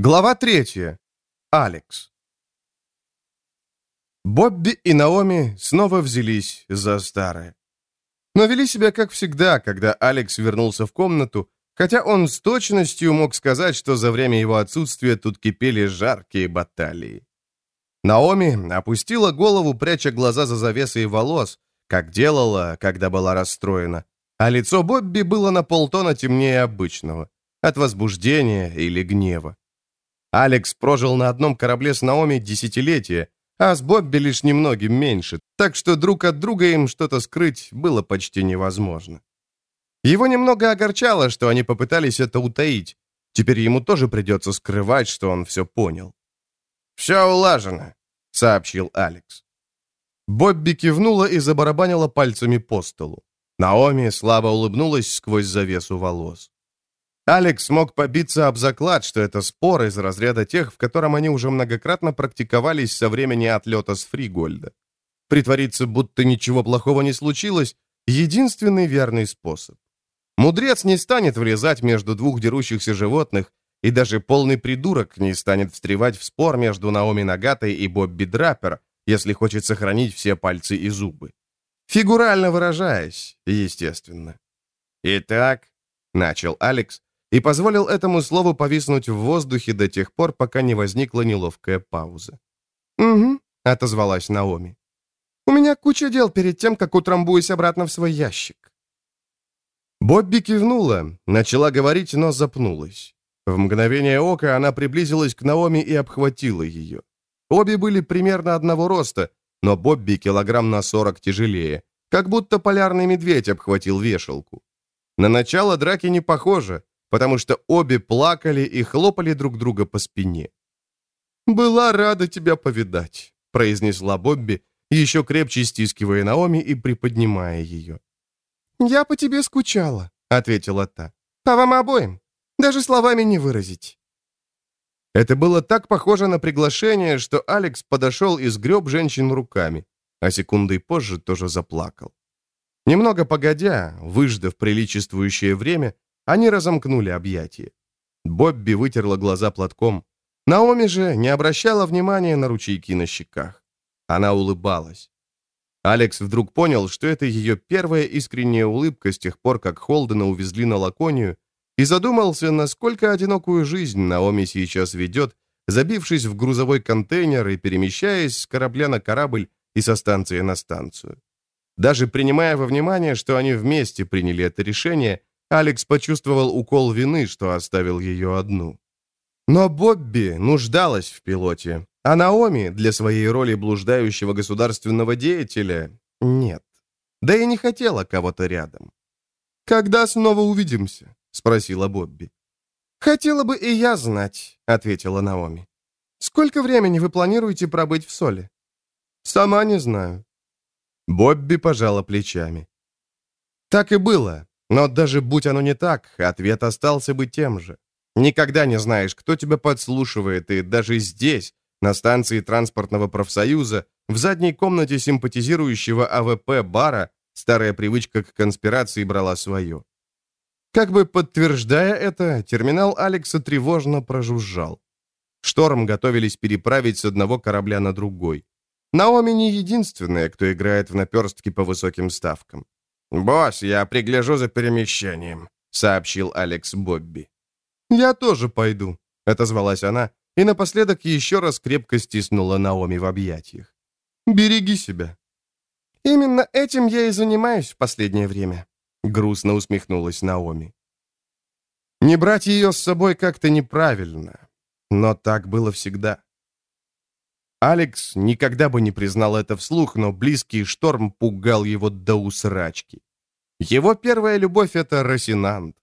Глава третья. Алекс. Бобби и Наоми снова взялись за старое. Но вели себя как всегда, когда Алекс вернулся в комнату, хотя он с точностью мог сказать, что за время его отсутствия тут кипели жаркие баталии. Наоми опустила голову, пряча глаза за завесой волос, как делала, когда была расстроена, а лицо Бобби было на полтона темнее обычного, от возбуждения или гнева. Алекс прожил на одном корабле с Наоми десятилетия, а с Бобби лишь немногим меньше, так что друг от друга им что-то скрыть было почти невозможно. Его немного огорчало, что они попытались это утаить. Теперь ему тоже придется скрывать, что он все понял. «Все улажено», — сообщил Алекс. Бобби кивнула и забарабанила пальцами по столу. Наоми слабо улыбнулась сквозь завесу волос. Алекс смог побиться об заклад, что это спор из разряда тех, в котором они уже многократно практиковались со времени отлета с Фригольда. Притвориться, будто ничего плохого не случилось, единственный верный способ. Мудрец не станет влезать между двух дерущихся животных, и даже полный придурок не станет встревать в спор между Наоми Нагатой и Бобби Драппер, если хочет сохранить все пальцы и зубы. Фигурально выражаясь, естественно. «Итак», — начал Алекс, и позволил этому слову повиснуть в воздухе до тех пор, пока не возникла неловкая пауза. «Угу», — отозвалась Наоми. «У меня куча дел перед тем, как утрамбуюсь обратно в свой ящик». Бобби кивнула, начала говорить, но запнулась. В мгновение ока она приблизилась к Наоми и обхватила ее. Обе были примерно одного роста, но Бобби килограмм на сорок тяжелее, как будто полярный медведь обхватил вешалку. На начало драки не похоже, потому что обе плакали и хлопали друг друга по спине. «Была рада тебя повидать», — произнесла Бобби, еще крепче стискивая Наоми и приподнимая ее. «Я по тебе скучала», — ответила та. «По вам обоим. Даже словами не выразить». Это было так похоже на приглашение, что Алекс подошел и сгреб женщин руками, а секундой позже тоже заплакал. Немного погодя, выждав приличествующее время, они разомкнули объятия. Бобби вытерла глаза платком. Наоми же не обращала внимания на ручейки на щеках. Она улыбалась. Алекс вдруг понял, что это ее первая искренняя улыбка с тех пор, как Холдена увезли на Лаконию, и задумался, насколько одинокую жизнь Наоми сейчас ведет, забившись в грузовой контейнер и перемещаясь с корабля на корабль и со станции на станцию. Даже принимая во внимание, что они вместе приняли это решение, Алекс почувствовал укол вины, что оставил ее одну. Но Бобби нуждалась в пилоте, а Наоми для своей роли блуждающего государственного деятеля нет. Да и не хотела кого-то рядом. «Когда снова увидимся?» — спросила Бобби. «Хотела бы и я знать», — ответила Наоми. «Сколько времени вы планируете пробыть в Соле?» «Сама не знаю». Бобби пожала плечами. Так и было. Но даже будь оно не так, ответ остался бы тем же. Никогда не знаешь, кто тебя подслушивает, и даже здесь, на станции транспортного профсоюза, в задней комнате симпатизирующего АВП бара, старая привычка к конспирации брала свое. Как бы подтверждая это, терминал Алекса тревожно прожужжал. Шторм готовились переправить с одного корабля на другой. Наоми не единственная, кто играет в наперстки по высоким ставкам. «Босс, я пригляжу за перемещением», — сообщил Алекс Бобби. «Я тоже пойду», — отозвалась она, и напоследок еще раз крепко стиснула Наоми в объятиях. «Береги себя». «Именно этим я и занимаюсь в последнее время», — грустно усмехнулась Наоми. Не брать ее с собой как-то неправильно, но так было всегда. Алекс никогда бы не признал это вслух, но близкий шторм пугал его до усрачки. Его первая любовь — это Росинант.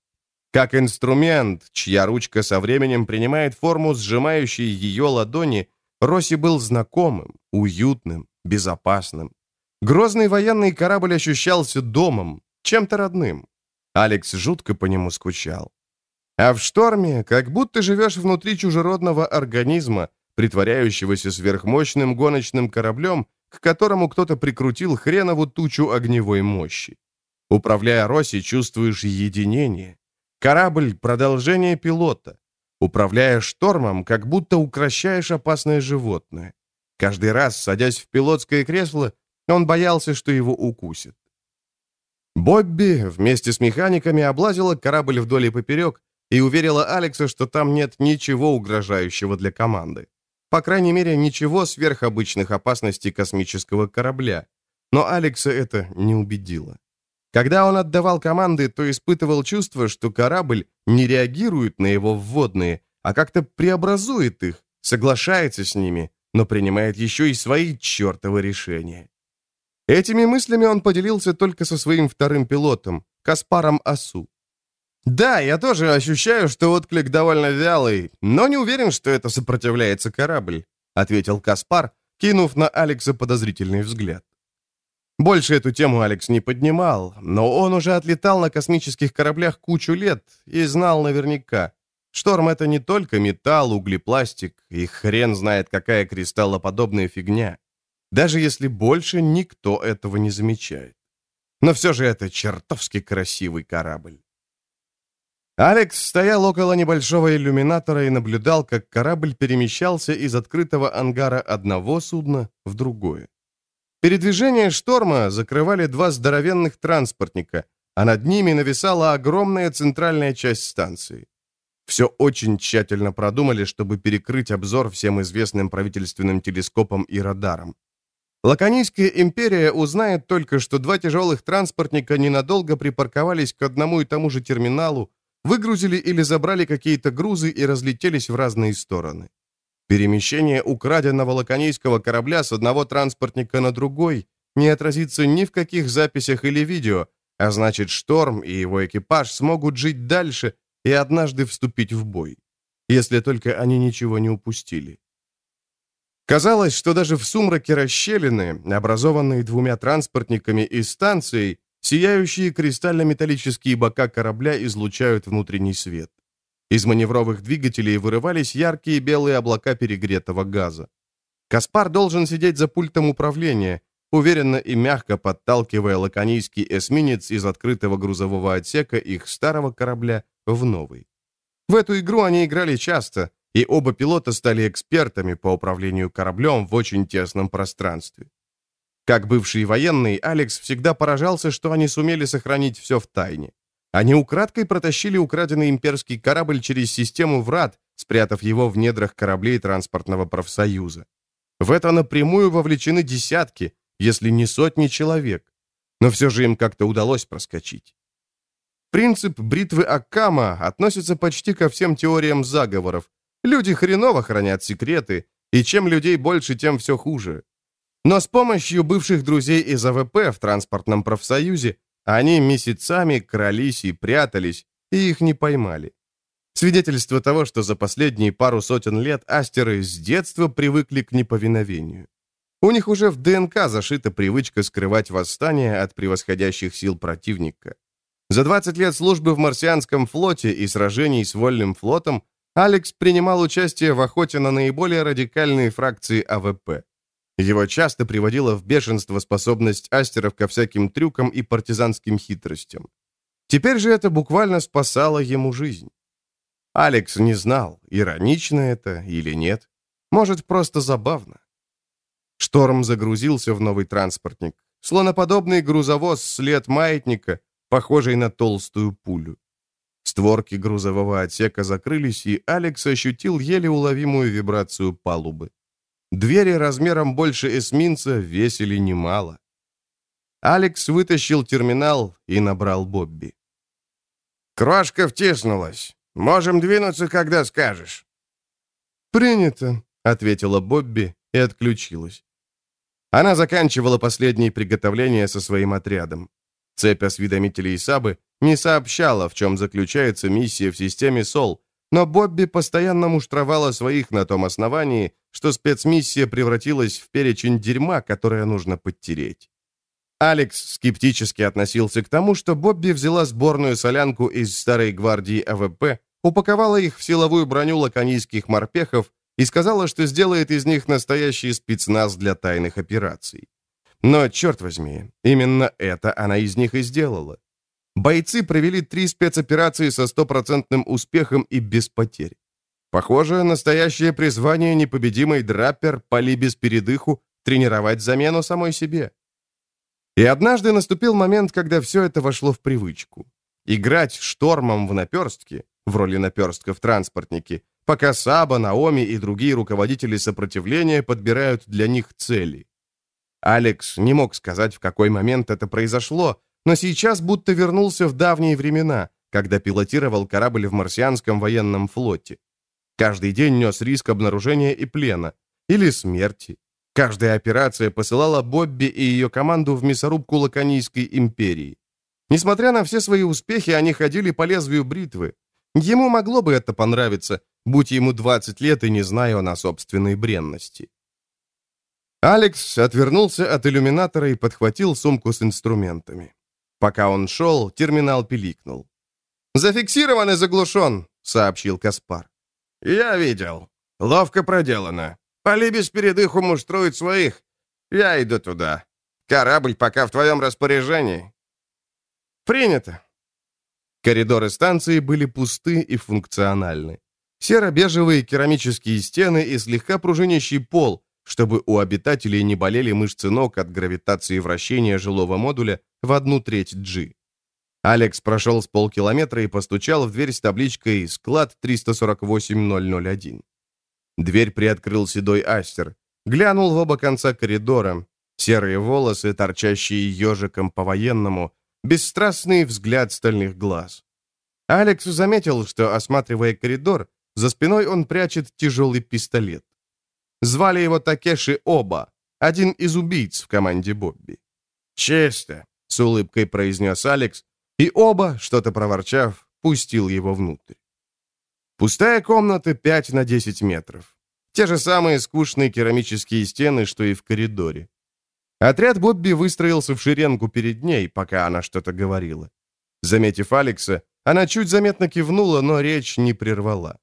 Как инструмент, чья ручка со временем принимает форму сжимающей ее ладони, Роси был знакомым, уютным, безопасным. Грозный военный корабль ощущался домом, чем-то родным. Алекс жутко по нему скучал. А в шторме как будто живешь внутри чужеродного организма, притворяющегося сверхмощным гоночным кораблем, к которому кто-то прикрутил хренову тучу огневой мощи. Управляя Росси, чувствуешь единение. Корабль — продолжение пилота. Управляя штормом, как будто укращаешь опасное животное. Каждый раз, садясь в пилотское кресло, он боялся, что его укусит. Бобби вместе с механиками облазила корабль вдоль и поперек и уверила Алекса, что там нет ничего угрожающего для команды. По крайней мере, ничего сверхобычных опасностей космического корабля. Но Алекса это не убедило. Когда он отдавал команды, то испытывал чувство, что корабль не реагирует на его вводные, а как-то преобразует их, соглашается с ними, но принимает еще и свои чертовы решения. Этими мыслями он поделился только со своим вторым пилотом, Каспаром Асу. «Да, я тоже ощущаю, что отклик довольно вялый, но не уверен, что это сопротивляется корабль», ответил Каспар, кинув на Алекса подозрительный взгляд. Больше эту тему Алекс не поднимал, но он уже отлетал на космических кораблях кучу лет и знал наверняка. Шторм — это не только металл, углепластик и хрен знает какая кристаллоподобная фигня. Даже если больше никто этого не замечает. Но все же это чертовски красивый корабль. Алекс стоял около небольшого иллюминатора и наблюдал, как корабль перемещался из открытого ангара одного судна в другое. Передвижение шторма закрывали два здоровенных транспортника, а над ними нависала огромная центральная часть станции. Все очень тщательно продумали, чтобы перекрыть обзор всем известным правительственным телескопам и радарам. Лаконийская империя узнает только, что два тяжелых транспортника ненадолго припарковались к одному и тому же терминалу, выгрузили или забрали какие-то грузы и разлетелись в разные стороны. Перемещение украденного лаконийского корабля с одного транспортника на другой не отразится ни в каких записях или видео, а значит, Шторм и его экипаж смогут жить дальше и однажды вступить в бой, если только они ничего не упустили. Казалось, что даже в сумраке расщелины, образованные двумя транспортниками и станцией, сияющие кристально-металлические бока корабля излучают внутренний свет. Из маневровых двигателей вырывались яркие белые облака перегретого газа. Каспар должен сидеть за пультом управления, уверенно и мягко подталкивая лаконийский эсминец из открытого грузового отсека их старого корабля в новый. В эту игру они играли часто, и оба пилота стали экспертами по управлению кораблем в очень тесном пространстве. Как бывший военный, Алекс всегда поражался, что они сумели сохранить все в тайне. Они украдкой протащили украденный имперский корабль через систему врат, спрятав его в недрах кораблей транспортного профсоюза. В это напрямую вовлечены десятки, если не сотни человек. Но все же им как-то удалось проскочить. Принцип бритвы Оккама относится почти ко всем теориям заговоров. Люди хреново хранят секреты, и чем людей больше, тем все хуже. Но с помощью бывших друзей из АВП в транспортном профсоюзе они месяцами крались и прятались, и их не поймали. Свидетельство того, что за последние пару сотен лет астеры с детства привыкли к неповиновению. У них уже в ДНК зашита привычка скрывать восстание от превосходящих сил противника. За 20 лет службы в марсианском флоте и сражений с вольным флотом Алекс принимал участие в охоте на наиболее радикальные фракции АВП. Его часто приводила в бешенство способность астеров ко всяким трюкам и партизанским хитростям. Теперь же это буквально спасало ему жизнь. Алекс не знал, иронично это или нет. Может, просто забавно. Шторм загрузился в новый транспортник. Слоноподобный грузовоз след маятника, похожий на толстую пулю. Створки грузового отсека закрылись, и Алекс ощутил еле уловимую вибрацию палубы. Двери размером больше эсминца весили немало. Алекс вытащил терминал и набрал Бобби. «Крошка втиснулась. Можем двинуться, когда скажешь». «Принято», — ответила Бобби и отключилась. Она заканчивала последние приготовления со своим отрядом. Цепь осведомителей Сабы не сообщала, в чем заключается миссия в системе Сол, но Бобби постоянно муштровала своих на том основании, что спецмиссия превратилась в перечень дерьма, которое нужно подтереть. Алекс скептически относился к тому, что Бобби взяла сборную солянку из старой гвардии АВП, упаковала их в силовую броню лаконийских морпехов и сказала, что сделает из них настоящий спецназ для тайных операций. Но, черт возьми, именно это она из них и сделала. Бойцы провели три спецоперации со стопроцентным успехом и без потерь. Похоже, настоящее призвание непобедимой драппер поли без передыху тренировать замену самой себе. И однажды наступил момент, когда все это вошло в привычку. Играть штормом в наперстке, в роли наперстка в транспортнике, пока Саба, Наоми и другие руководители сопротивления подбирают для них цели. Алекс не мог сказать, в какой момент это произошло, но сейчас будто вернулся в давние времена, когда пилотировал корабль в марсианском военном флоте. Каждый день нес риск обнаружения и плена, или смерти. Каждая операция посылала Бобби и ее команду в мясорубку Лаконийской империи. Несмотря на все свои успехи, они ходили по лезвию бритвы. Ему могло бы это понравиться, будь ему 20 лет и не зная он о собственной бренности. Алекс отвернулся от иллюминатора и подхватил сумку с инструментами. Пока он шел, терминал пиликнул. «Зафиксирован и заглушен», — сообщил Каспар. «Я видел. Ловко проделано. Поли без передыху муштрует своих. Я иду туда. Корабль пока в твоем распоряжении». «Принято». Коридоры станции были пусты и функциональны. Серо-бежевые керамические стены и слегка пружинящий пол, чтобы у обитателей не болели мышцы ног от гравитации вращения жилого модуля в одну треть G. Алекс прошел с полкилометра и постучал в дверь с табличкой «Склад 348001». Дверь приоткрыл седой астер. Глянул в оба конца коридора. Серые волосы, торчащие ежиком по-военному, бесстрастный взгляд стальных глаз. Алекс заметил, что, осматривая коридор, за спиной он прячет тяжелый пистолет. Звали его Такеши Оба, один из убийц в команде Бобби. «Чисто», — с улыбкой произнес Алекс, и оба, что-то проворчав, пустил его внутрь. Пустая комната 5 на 10 метров. Те же самые скучные керамические стены, что и в коридоре. Отряд Бобби выстроился в шеренгу перед ней, пока она что-то говорила. Заметив Алекса, она чуть заметно кивнула, но речь не прервала.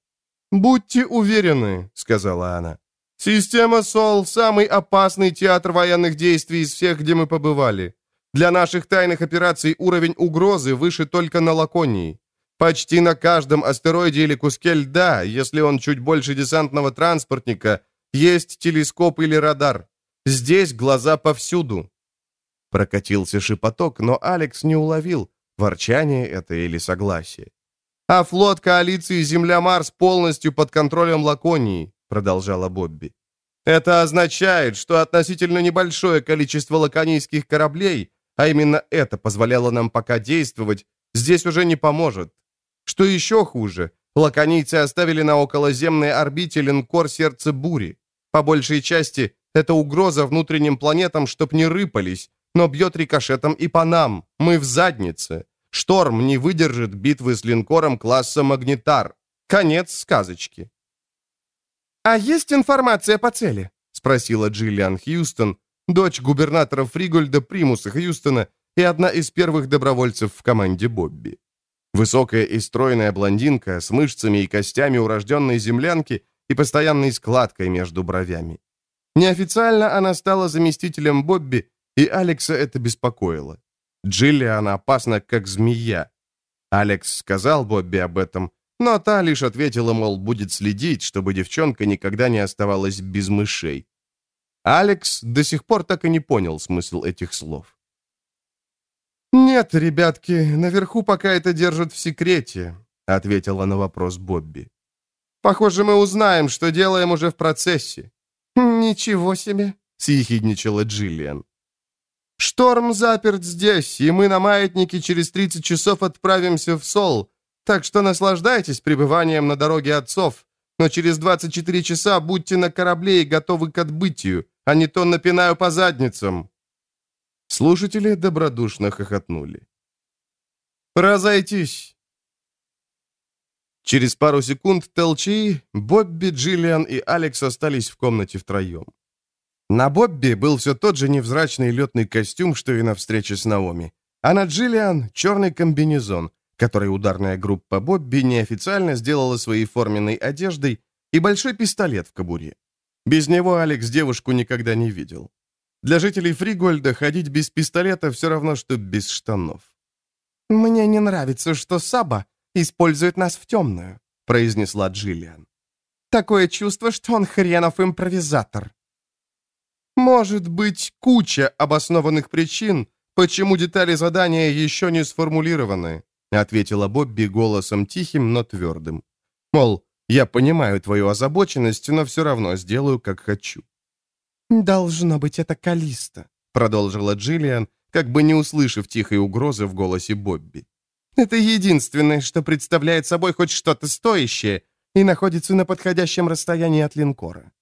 «Будьте уверены», — сказала она. «Система СОЛ — самый опасный театр военных действий из всех, где мы побывали. Для наших тайных операций уровень угрозы выше только на Лаконии. Почти на каждом астероиде или куске льда, если он чуть больше десантного транспортника, есть телескоп или радар. Здесь глаза повсюду. Прокатился шепоток, но Алекс не уловил, ворчание это или согласие. «А флот коалиции Земля-Марс полностью под контролем Лаконии», продолжала Бобби. «Это означает, что относительно небольшое количество лаконийских кораблей, а именно это позволяло нам пока действовать, здесь уже не поможет. Что еще хуже, лаконийцы оставили на околоземной орбите линкор «Сердце бури». По большей части, это угроза внутренним планетам, чтоб не рыпались, но бьет рикошетом и по нам. Мы в заднице. Шторм не выдержит битвы с линкором класса «Магнитар». Конец сказочки. «А есть информация по цели?» — спросила Джиллиан Хьюстон, дочь губернатора Фригольда Примуса Хьюстона и одна из первых добровольцев в команде Бобби. Высокая и стройная блондинка с мышцами и костями урожденной землянки и постоянной складкой между бровями. Неофициально она стала заместителем Бобби, и Алекса это беспокоило. Джиллиан опасна, как змея. Алекс сказал Бобби об этом, но та лишь ответила, мол, будет следить, чтобы девчонка никогда не оставалась без мышей. Алекс до сих пор так и не понял смысл этих слов. «Нет, ребятки, наверху пока это держат в секрете», — ответила на вопрос Бобби. «Похоже, мы узнаем, что делаем уже в процессе». «Ничего себе», — съехидничала Джиллиан. «Шторм заперт здесь, и мы на маятнике через 30 часов отправимся в Сол, так что наслаждайтесь пребыванием на дороге отцов, но через 24 часа будьте на корабле и готовы к отбытию, а не то напинаю по задницам». Слушатели добродушно хохотнули. «Разойтись!» Через пару секунд Телчи, Бобби, Джиллиан и Алекс остались в комнате втроем. На Бобби был все тот же невзрачный летный костюм, что и на встрече с Наоми, а на Джиллиан — черный комбинезон, который ударная группа Бобби неофициально сделала своей форменной одеждой, и большой пистолет в кобуре. Без него Алекс девушку никогда не видел. Для жителей Фригольда ходить без пистолета все равно, что без штанов. «Мне не нравится, что Саба использует нас в темную», произнесла Джиллиан. Такое чувство, что он хренов импровизатор». «Может быть, куча обоснованных причин, почему детали задания еще не сформулированы», ответила Бобби голосом тихим, но твердым. «Мол, я понимаю твою озабоченность, но все равно сделаю, как хочу». «Должно быть, это Калиста», продолжила Джиллиан, как бы не услышав тихой угрозы в голосе Бобби. «Это единственное, что представляет собой хоть что-то стоящее и находится на подходящем расстоянии от линкора».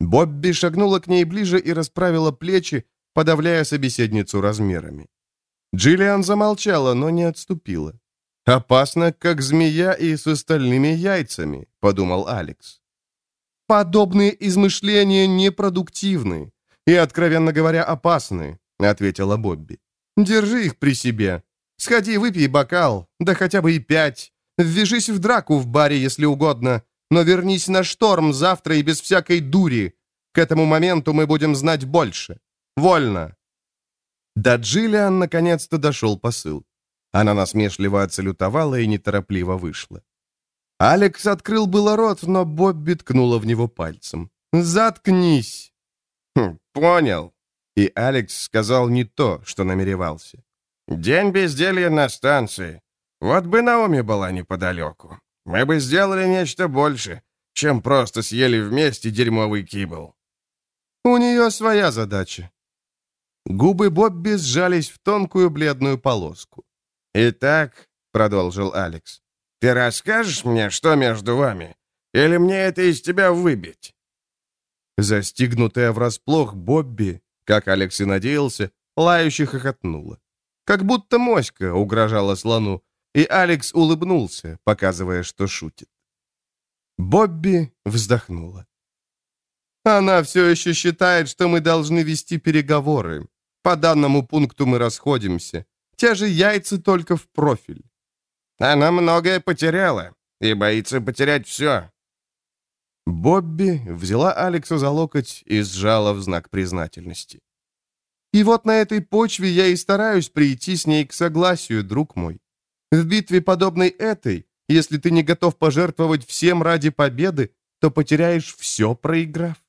Бобби шагнула к ней ближе и расправила плечи, подавляя собеседницу размерами. Джиллиан замолчала, но не отступила. «Опасно, как змея и с остальными яйцами», — подумал Алекс. «Подобные измышления непродуктивны и, откровенно говоря, опасны», — ответила Бобби. «Держи их при себе. Сходи, выпей бокал, да хотя бы и пять. Ввяжись в драку в баре, если угодно, но вернись на шторм завтра и без всякой дури. К этому моменту мы будем знать больше. Вольно!» До Джиллиан наконец-то дошел посыл. Она насмешливо отсалютовала и неторопливо вышла. Алекс открыл было рот, но Бобби ткнула в него пальцем. «Заткнись!» хм, «Понял». И Алекс сказал не то, что намеревался. «День безделья на станции. Вот бы Наоми была неподалеку. Мы бы сделали нечто больше, чем просто съели вместе дерьмовый кибл». «У нее своя задача». Губы Бобби сжались в тонкую бледную полоску. «Итак», — продолжил Алекс, — «ты расскажешь мне, что между вами? Или мне это из тебя выбить?» Застигнутая врасплох Бобби, как Алекс и надеялся, лающе хохотнула. Как будто моська угрожала слону, и Алекс улыбнулся, показывая, что шутит. Бобби вздохнула. «Она все еще считает, что мы должны вести переговоры. По данному пункту мы расходимся. Те же яйца только в профиль. Она многое потеряла и боится потерять все. Бобби взяла Алекса за локоть и сжала в знак признательности. «И вот на этой почве я и стараюсь прийти с ней к согласию, друг мой. В битве, подобной этой, если ты не готов пожертвовать всем ради победы, то потеряешь все, проиграв.